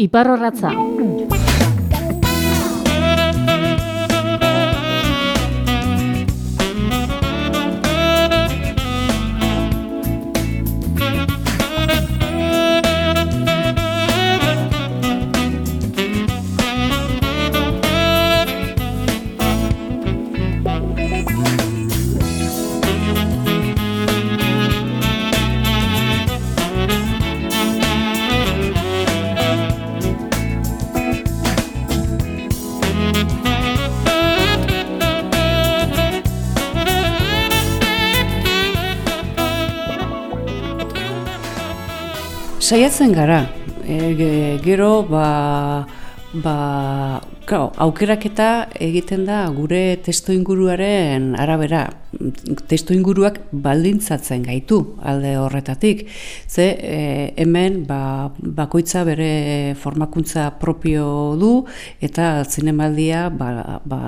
Iparrorratza. Saiatzen gara, e, gero ba, ba, Claro, aukeraketa egiten da gure testo inguruaren arabera. Testo inguruak baldintzatzen gaitu alde horretatik. Ze e, hemen ba, bakoitza bere formakuntza propio du eta zinemaldia ba, ba,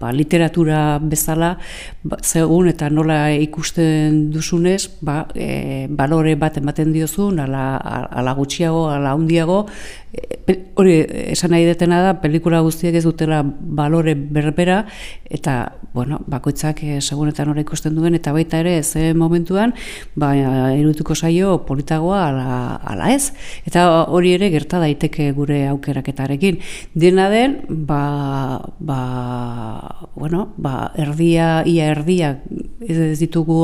ba, literatura bezala ba, zegun eta nola ikusten duzunez ba, e, balore bat ematen diozun ala, ala gutxiago, ala handiago. E, hori esan nahi detena da pelikula guzti guztiak ez dutela balore berbera eta bueno, bakoitzak e, segunetan hori ikusten duen eta baita ere ze momentuan ba, irutuko zaio politagoa ala, ala ez eta hori ere gerta daiteke gure aukeraketarekin. Dena den ba, ba, bueno, ba, erdia ia erdia ez ditugu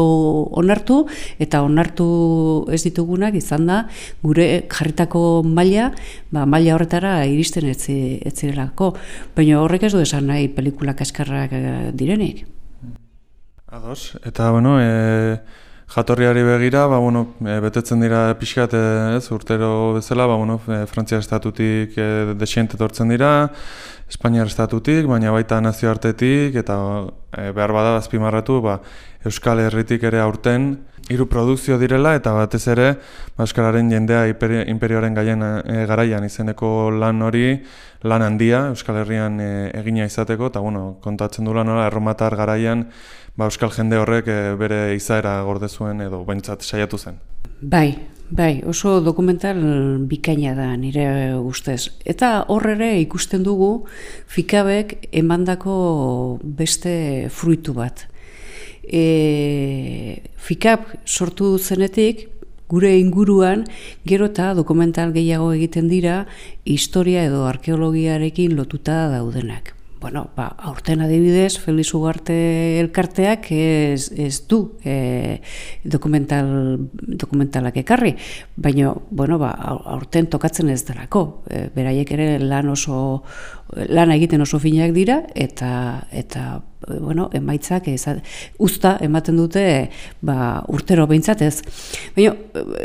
onartu eta onartu ez ditugunak izan da gure jarritako maila ba, maila horretara iristen ez, ez zirelako. Baina horrek ez du esan nahi pelikulak eskarrak eh, direnik. Ados, eta bueno, e, jatorriari begira, ba, bueno, e, betetzen dira pixkat ez, urtero bezala, ba, bueno, e, Frantzia estatutik e, desiente tortzen dira, Espainiar estatutik, baina baita nazioartetik, eta e, behar bada azpimarratu, ba, Euskal Herritik ere aurten, hiru produkzio direla eta batez ere ba, Euskararen jendea imperioaren gaien e, garaian izeneko lan hori lan handia Euskal Herrian e, egina izateko eta bueno, kontatzen du lan hori erromatar garaian ba, Euskal jende horrek e, bere izaera gorde zuen edo baintzat saiatu zen. Bai, bai, oso dokumental bikaina da nire ustez. Eta horre ikusten dugu fikabek emandako beste fruitu bat e, fikap sortu zenetik, gure inguruan gero eta dokumental gehiago egiten dira historia edo arkeologiarekin lotuta daudenak. Bueno, ba, aurten adibidez, Feliz Ugarte elkarteak ez, ez du e, dokumental, dokumentalak ekarri, baina bueno, ba, aurten tokatzen ez delako. E, beraiek ere lan oso, lan egiten oso finak dira, eta, eta bueno, emaitzak ez, usta ematen dute ba, urtero behintzat ez. Baina,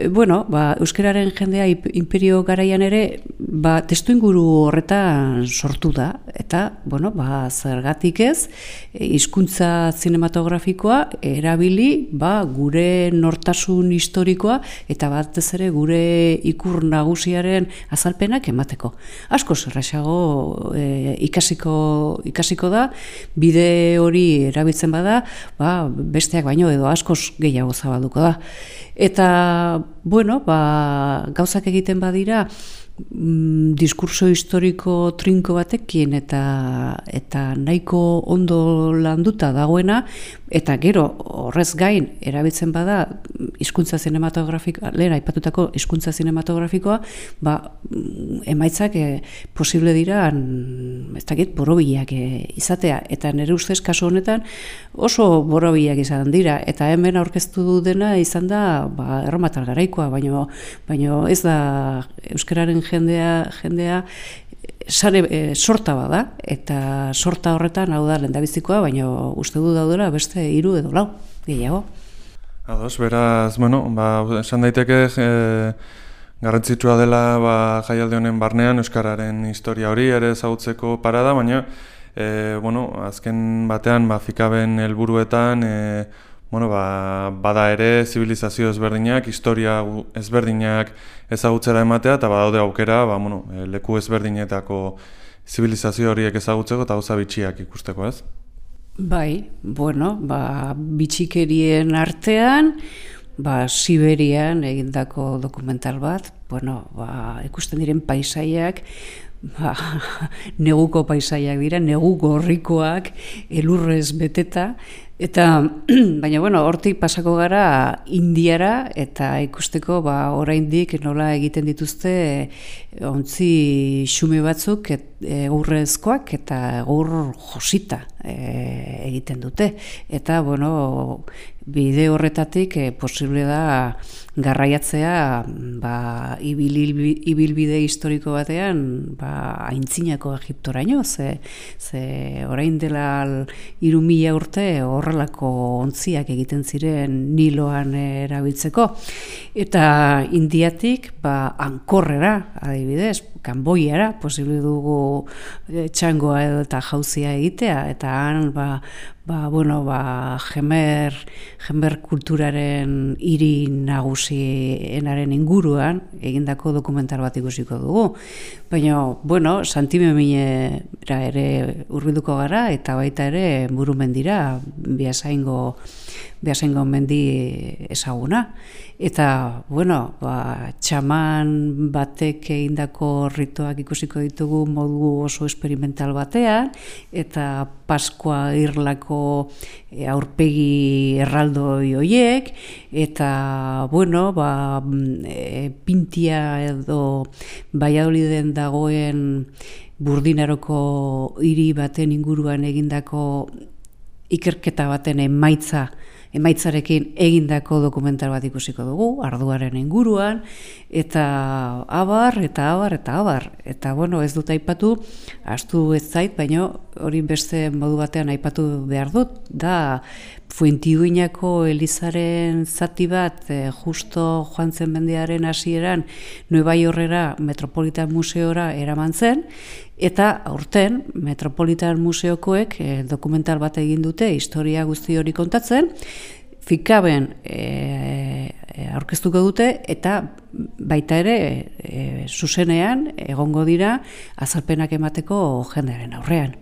bueno, ba, euskararen jendea imperio garaian ere ba, testu inguru horretan sortu da, eta, bueno, ba, zergatik ez, hizkuntza zinematografikoa erabili ba, gure nortasun historikoa eta batez ere gure ikur nagusiaren azalpenak emateko. Asko zerraxago e, ikasiko, ikasiko da, bide hori erabiltzen bada, ba, besteak baino edo askoz gehiago zabalduko da. Eta, bueno, ba, gauzak egiten badira, mm, diskurso historiko trinko batekin eta eta nahiko ondo landuta dagoena eta gero horrez gain erabiltzen bada hizkuntza sinematografikoa lera aipatutako hizkuntza sinematografikoa ba emaitzak e, posible dira ez dakit borobilak e, izatea. Eta nere ustez kasu honetan oso borobilak izan dira. Eta hemen aurkeztu dena izan da ba erromatar garaikoa baino baino ez da euskararen jendea jendea sare e, sorta bada eta sorta horretan hau da lendabizikoa baina uste du daudela beste hiru edo lau gehiago. Ados, beraz, bueno, ba, esan daiteke e, garrantzitsua dela ba, jaialde honen barnean Euskararen historia hori ere ezagutzeko parada, baina e, bueno, azken batean ba, fikaben helburuetan e, bueno, ba, bada ere zibilizazio ezberdinak, historia ezberdinak ezagutzera ematea, eta badaude aukera ba, bueno, eh, leku ezberdinetako zibilizazio horiek ezagutzeko eta gauza bitxiak ikusteko, ez? Bai, bueno, ba, bitxikerien artean, ba, Siberian egindako dokumental bat, bueno, ba, ikusten diren paisaiak, ba, neguko paisaiak dira, negu gorrikoak, elurrez beteta, eta, baina, bueno, hortik pasako gara Indiara, eta ikusteko, ba, oraindik nola egiten dituzte ontzi xume batzuk, et, egurrezkoak eta egur josita e, egiten dute. Eta, bueno, bide horretatik e, posible da garraiatzea ba, ibilbide historiko batean ba, aintzinako egiptoraino, ze, ze orain dela iru mila urte horrelako ontziak egiten ziren niloan erabiltzeko. Eta indiatik ba, ankorrera, adibidez, kanboiara, posible dugu e, txangoa edo eta jauzia egitea, eta han, ba, ba, bueno, ba, jemer, jemer kulturaren hiri nagusienaren inguruan, egindako dokumentar bat ikusiko dugu. Baina, bueno, santime ere urbilduko gara, eta baita ere burumendira, biasaingo, behasengo mendi ezaguna. Eta, bueno, ba, txaman batek egindako rituak ikusiko ditugu modu oso experimental batean, eta Paskoa irlako e, aurpegi erraldo hoiek eta, bueno, ba, e, pintia edo baiadoliden dagoen burdinaroko hiri baten inguruan egindako ikerketa baten emaitza emaitzarekin egindako dokumental bat ikusiko dugu, arduaren inguruan, eta abar, eta abar, eta abar. Eta, bueno, ez dut aipatu, astu ez zait, baina hori beste modu batean aipatu behar dut, da Fuentiduinako Elizaren zati bat eh, justo joan zen mendearen hasieran Nueva Yorkera Metropolitan Museora eraman zen eta aurten Metropolitan Museokoek eh, dokumental bat egin dute historia guzti hori kontatzen fikaben e, aurkeztuko dute eta baita ere e, zuzenean egongo dira azalpenak emateko jendearen aurrean.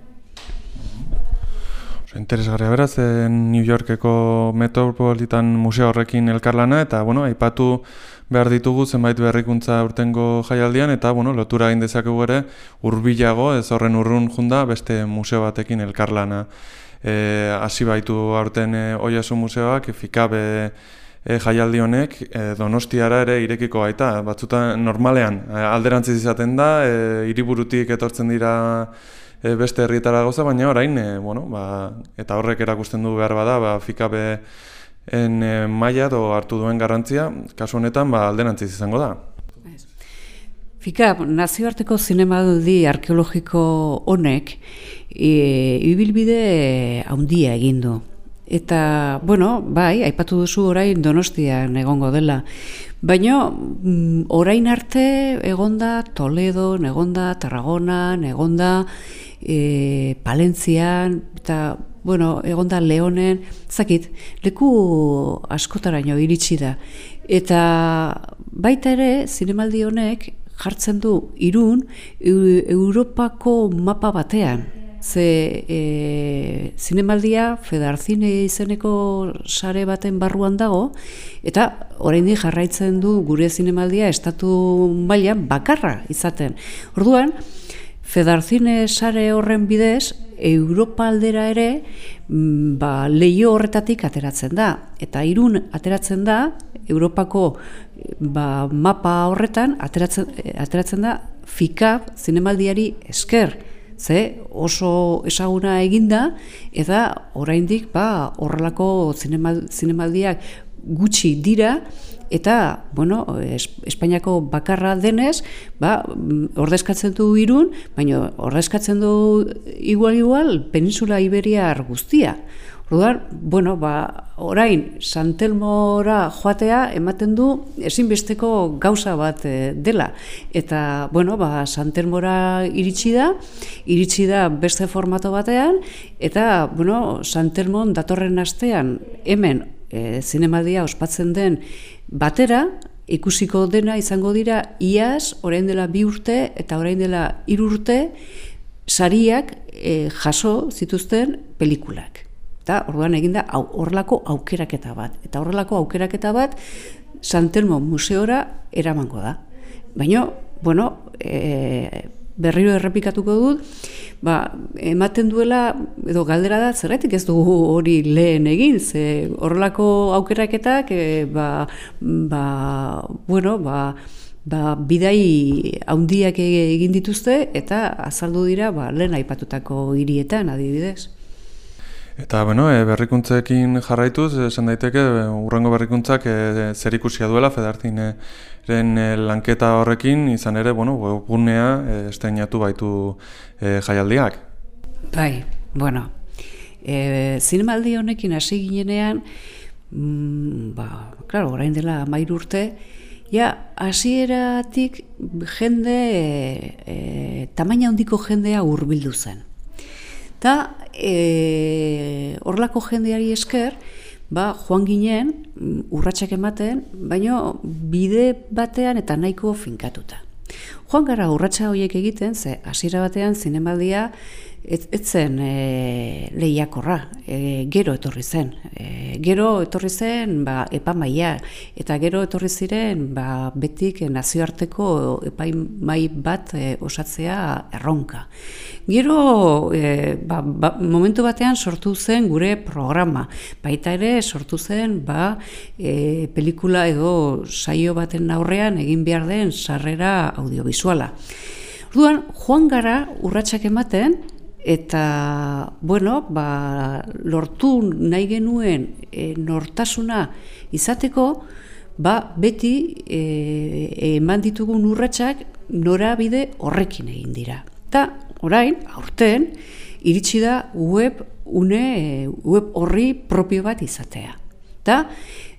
Interesgarria beraz, New Yorkeko Metropolitan Museo horrekin elkarlana, eta, bueno, aipatu behar ditugu zenbait berrikuntza urtengo jaialdian, eta, bueno, lotura egin dezakegu ere, urbilago, ez horren urrun junda, beste museo batekin elkarlana. E, hasi baitu aurten e, Oiasu Museoak, fikabe e, jaialdi honek, e, donostiara ere irekiko baita, batzuta normalean, e, alderantziz izaten da, e, hiriburutik etortzen dira, e, beste herrietara goza, baina orain, e, bueno, ba, eta horrek erakusten du behar bada, ba, fikabe en e, maia do hartu duen garrantzia, kasu honetan ba, aldenantziz izango da. Fika, nazioarteko zinemaldi arkeologiko honek e, ibilbide handia egin du. Eta, bueno, bai, aipatu duzu orain donostian egongo dela. Baina, mm, orain arte egonda Toledo, egonda Tarragona, egonda e, Palentzian, eta, bueno, egonda Leonen, zakit, leku askotaraino iritsi da. Eta baita ere, zinemaldi honek jartzen du irun Europako mapa batean. Ze e, zinemaldia Fedarzine izeneko sare baten barruan dago, eta oraindik jarraitzen du gure zinemaldia estatu mailan bakarra izaten. Orduan, Fedarzine sare horren bidez, Europa aldera ere mm, ba, leio horretatik ateratzen da. Eta irun ateratzen da, Europako ba, mapa horretan ateratzen, ateratzen da fikap zinemaldiari esker. Ze oso esaguna eginda, eta oraindik ba, horrelako zinemaldiak gutxi dira, eta bueno, Espainiako bakarra denez, ba, ordezkatzen du irun, baina ordezkatzen du igual-igual peninsula Iberiar guztia. Orduan, bueno, ba, orain, Santelmora joatea ematen du ezinbesteko gauza bat e, dela. Eta, bueno, ba, Santelmora iritsi da, iritsi da beste formato batean, eta, bueno, Santelmon datorren astean hemen e, zinemaldia ospatzen den batera, ikusiko dena izango dira iaz, orain dela bi urte eta orain dela hiru urte, sariak e, jaso zituzten pelikulak. Eta orduan eginda horrelako aukeraketa bat. Eta horrelako aukeraketa bat Santelmo museora eramango da. Baina, bueno, e, berriro errepikatuko dut, ba, ematen duela, edo galdera da, zerretik ez dugu hori lehen egin, ze horrelako aukeraketak, e, ba, ba, bueno, ba, ba, bidai handiak egin dituzte, eta azaldu dira, ba, lehen aipatutako hirietan adibidez. Eta bueno, e, berrikuntzekin jarraituz, esan daiteke, urrengo berrikuntzak e, zer ikusia duela Fedartineren e, lanketa horrekin, izan ere, bueno, webgunea e, esteinatu baitu e, jaialdiak. Bai, bueno, e, zinemaldi honekin hasi ginenean, mm, ba, klaro, orain dela mairu urte, ja, hasieratik jende, e, e, tamaina handiko jendea hurbildu zen. Ta e, horlako jendeari esker, ba, joan ginen mm, urratsak ematen, baino bide batean eta nahiko finkatuta. Joan gara urratsa horiek egiten, ze hasiera batean zinemaldia ez, ez zen e, lehiakorra, e, gero etorri zen. E, gero etorri zen ba, epamaia, eta gero etorri ziren ba, betik nazioarteko epaimai bat e, osatzea erronka. Gero e, ba, ba, momentu batean sortu zen gure programa, baita ere sortu zen ba, e, pelikula edo saio baten aurrean egin behar den sarrera audiovisuala. Orduan, joan gara urratsak ematen, eta bueno, ba, lortu nahi genuen e, nortasuna izateko, ba, beti e, eman ditugun urratsak norabide horrekin egin dira. Ta orain, aurten, iritsi da web une, web horri propio bat izatea. Ta,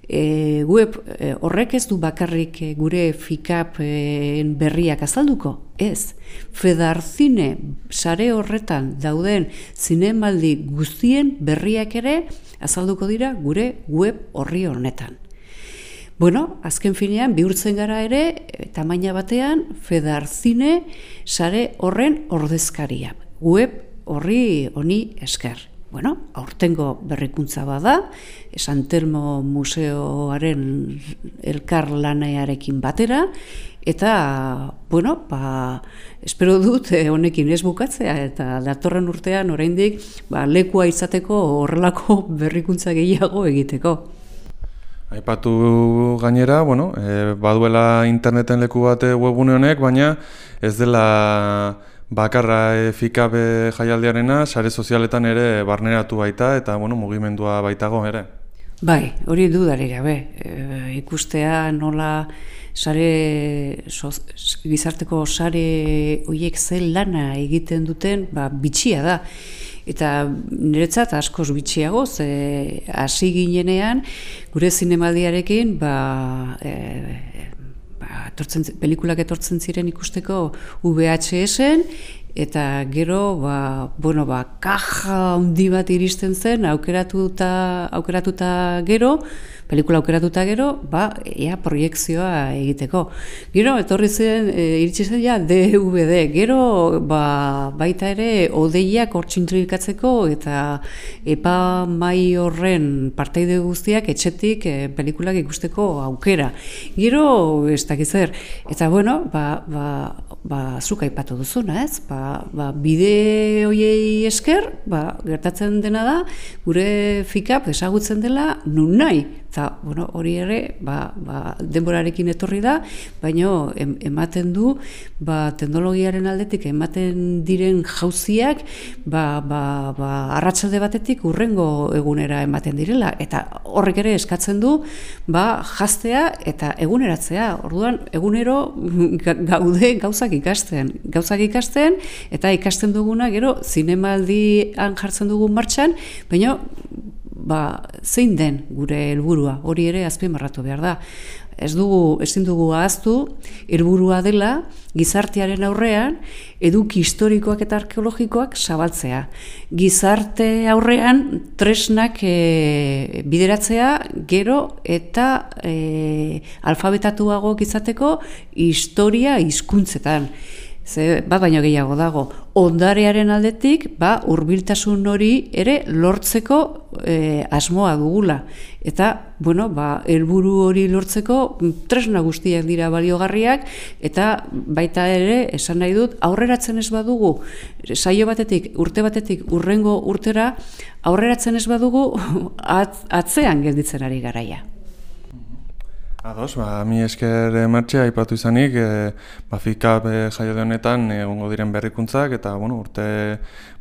e, web e, horrek ez du bakarrik e, gure fikap e, berriak azalduko, ez. Fedarzine sare horretan dauden zinemaldi guztien berriak ere azalduko dira gure web horri honetan. Bueno, azken finean, bihurtzen gara ere, e, tamaina batean, fedarzine sare horren ordezkaria. Web horri honi esker. Bueno, aurtengo berrikuntza bada, San Telmo Museoaren elkar lanearekin batera, eta, bueno, ba, espero dut eh, honekin ez bukatzea, eta datorren urtean oraindik ba, lekua izateko horrelako berrikuntza gehiago egiteko. Aipatu gainera, bueno, e, baduela interneten leku bate webune honek, baina ez dela bakarra e, fikabe jaialdiarena, sare sozialetan ere barneratu baita eta bueno, mugimendua baitago ere. Bai, hori dudari gabe. E, ikustea nola sare gizarteko sare horiek zen lana egiten duten, ba, bitxia da. Eta niretzat askoz bitxiago, ze hasi ginenean, gure zinemaldiarekin, ba, e, ba, tortzen, pelikulak etortzen ziren ikusteko VHS-en, eta gero, ba, bueno, ba, kaja handi bat iristen zen, aukeratuta, aukeratuta gero, pelikula aukeratuta gero, ba, ea proiektzioa egiteko. Gero, etorri zen, e, iritsi zen ja, DVD, gero, ba, baita ere, odeiak hortxintrikatzeko, eta epa mai horren parteide guztiak etxetik e, pelikulak ikusteko aukera. Gero, ez dakizer, eta bueno, ba, ba, ba, zuka ipatu duzuna, ez? Ba, ba, bide hoiei esker, ba, gertatzen dena da, gure fikap esagutzen dela nun nahi, Eta, bueno, hori ere, ba, ba, denborarekin etorri da, baina ematen du, ba, teknologiaren aldetik, ematen diren jauziak, ba, ba, ba, arratsalde batetik urrengo egunera ematen direla. Eta horrek ere eskatzen du, ba, jaztea eta eguneratzea. Orduan, egunero gaude gauzak ikasten. Gauzak ikasten, eta ikasten duguna, gero, zinemaldian jartzen dugu martxan, baina ba, zein den gure helburua hori ere azpimarratu behar da. Ez dugu, ezin dugu ahaztu, helburua dela gizartearen aurrean eduki historikoak eta arkeologikoak zabaltzea. Gizarte aurrean tresnak e, bideratzea gero eta e, alfabetatuago izateko historia hizkuntzetan Ze, ba, baino gehiago dago, ondarearen aldetik, ba, urbiltasun hori ere lortzeko e, asmoa dugula. Eta, bueno, ba, helburu hori lortzeko tresna guztiak dira baliogarriak, eta baita ere, esan nahi dut, aurreratzen ez badugu, saio batetik, urte batetik, urrengo urtera, aurreratzen ez badugu, atzean gelditzen ari garaia. Ados, ba, mi esker e, martxea aipatu izanik, e, ba, FICAP e, jaio honetan egongo diren berrikuntzak, eta bueno, urte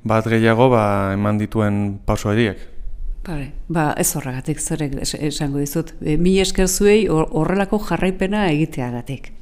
bat gehiago ba, eman dituen pauso eriek. Bale, ba, ez horregatik, zerek esango dizut. E, mi esker zuei horrelako jarraipena egiteagatik.